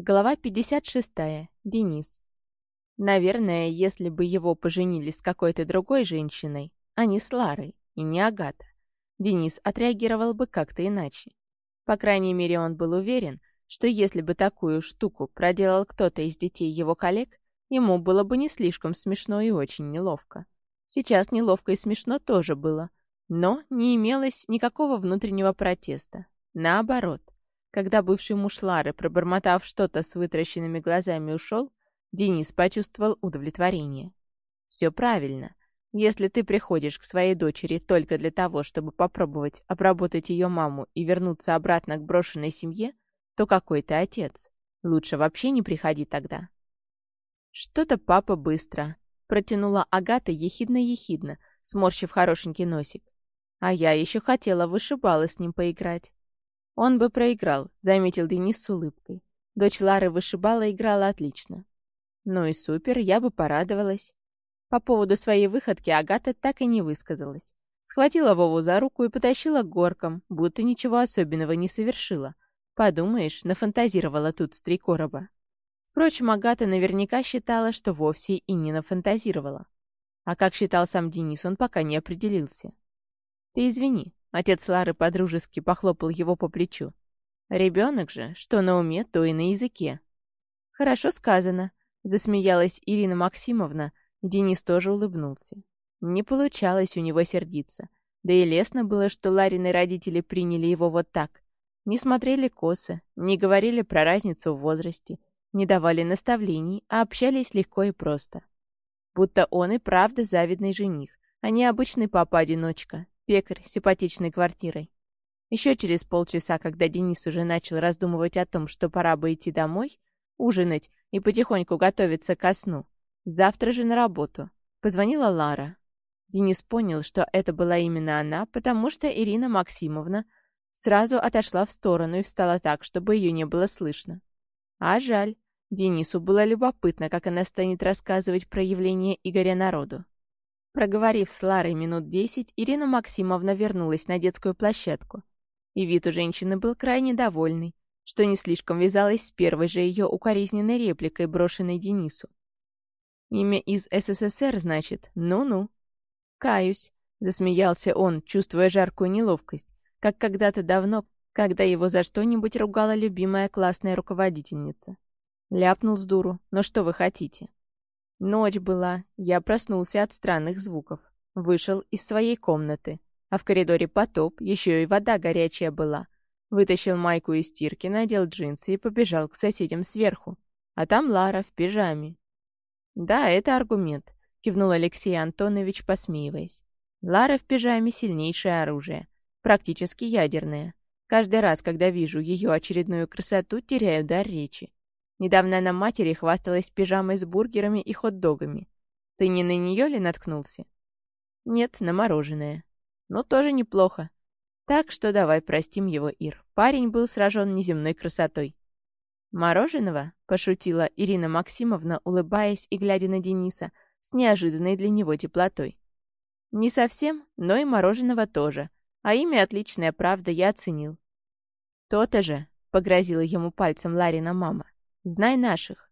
Глава 56. Денис. Наверное, если бы его поженили с какой-то другой женщиной, а не с Ларой и не Агата, Денис отреагировал бы как-то иначе. По крайней мере, он был уверен, что если бы такую штуку проделал кто-то из детей его коллег, ему было бы не слишком смешно и очень неловко. Сейчас неловко и смешно тоже было, но не имелось никакого внутреннего протеста. Наоборот — когда бывший муж Лары, пробормотав что-то с вытращенными глазами, ушел, Денис почувствовал удовлетворение. Все правильно. Если ты приходишь к своей дочери только для того, чтобы попробовать обработать ее маму и вернуться обратно к брошенной семье, то какой ты отец? Лучше вообще не приходи тогда. Что-то папа быстро. Протянула Агата ехидно-ехидно, сморщив хорошенький носик. А я еще хотела вышибала с ним поиграть. «Он бы проиграл», — заметил Денис с улыбкой. Дочь Лары вышибала играла отлично. «Ну и супер, я бы порадовалась». По поводу своей выходки Агата так и не высказалась. Схватила Вову за руку и потащила к горкам, будто ничего особенного не совершила. Подумаешь, нафантазировала тут с три короба. Впрочем, Агата наверняка считала, что вовсе и не нафантазировала. А как считал сам Денис, он пока не определился. «Ты извини», Отец Лары подружески похлопал его по плечу. «Ребенок же, что на уме, то и на языке». «Хорошо сказано», — засмеялась Ирина Максимовна, и Денис тоже улыбнулся. Не получалось у него сердиться. Да и лестно было, что Ларины родители приняли его вот так. Не смотрели косо, не говорили про разницу в возрасте, не давали наставлений, а общались легко и просто. Будто он и правда завидный жених, а не обычный папа-одиночка, пекарь с симпатичной квартирой. Еще через полчаса, когда Денис уже начал раздумывать о том, что пора бы идти домой, ужинать и потихоньку готовиться ко сну, завтра же на работу, позвонила Лара. Денис понял, что это была именно она, потому что Ирина Максимовна сразу отошла в сторону и встала так, чтобы ее не было слышно. А жаль. Денису было любопытно, как она станет рассказывать про явление Игоря народу. Проговорив с Ларой минут десять, Ирина Максимовна вернулась на детскую площадку. И вид у женщины был крайне довольный, что не слишком вязалось с первой же ее укоризненной репликой, брошенной Денису. «Имя из СССР, значит? Ну-ну». «Каюсь», — засмеялся он, чувствуя жаркую неловкость, как когда-то давно, когда его за что-нибудь ругала любимая классная руководительница. Ляпнул с дуру. «Но что вы хотите?» Ночь была, я проснулся от странных звуков. Вышел из своей комнаты. А в коридоре потоп, еще и вода горячая была. Вытащил майку из стирки, надел джинсы и побежал к соседям сверху. А там Лара в пижаме. «Да, это аргумент», — кивнул Алексей Антонович, посмеиваясь. «Лара в пижаме — сильнейшее оружие. Практически ядерное. Каждый раз, когда вижу ее очередную красоту, теряю дар речи. Недавно на матери хвасталась пижамой с бургерами и хот-догами. Ты не на нее ли наткнулся? Нет, на мороженое. Но тоже неплохо. Так что давай простим его, Ир. Парень был сражен неземной красотой. «Мороженого?» — пошутила Ирина Максимовна, улыбаясь и глядя на Дениса с неожиданной для него теплотой. «Не совсем, но и мороженого тоже. А имя отличное, правда, я оценил». «То-то же», — погрозила ему пальцем Ларина мама. Знай наших.